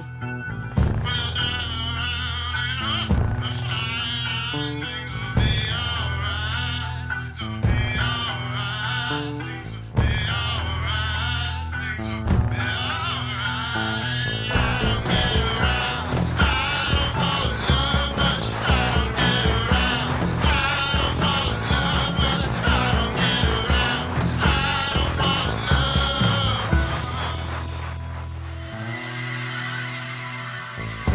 Ciao. Musik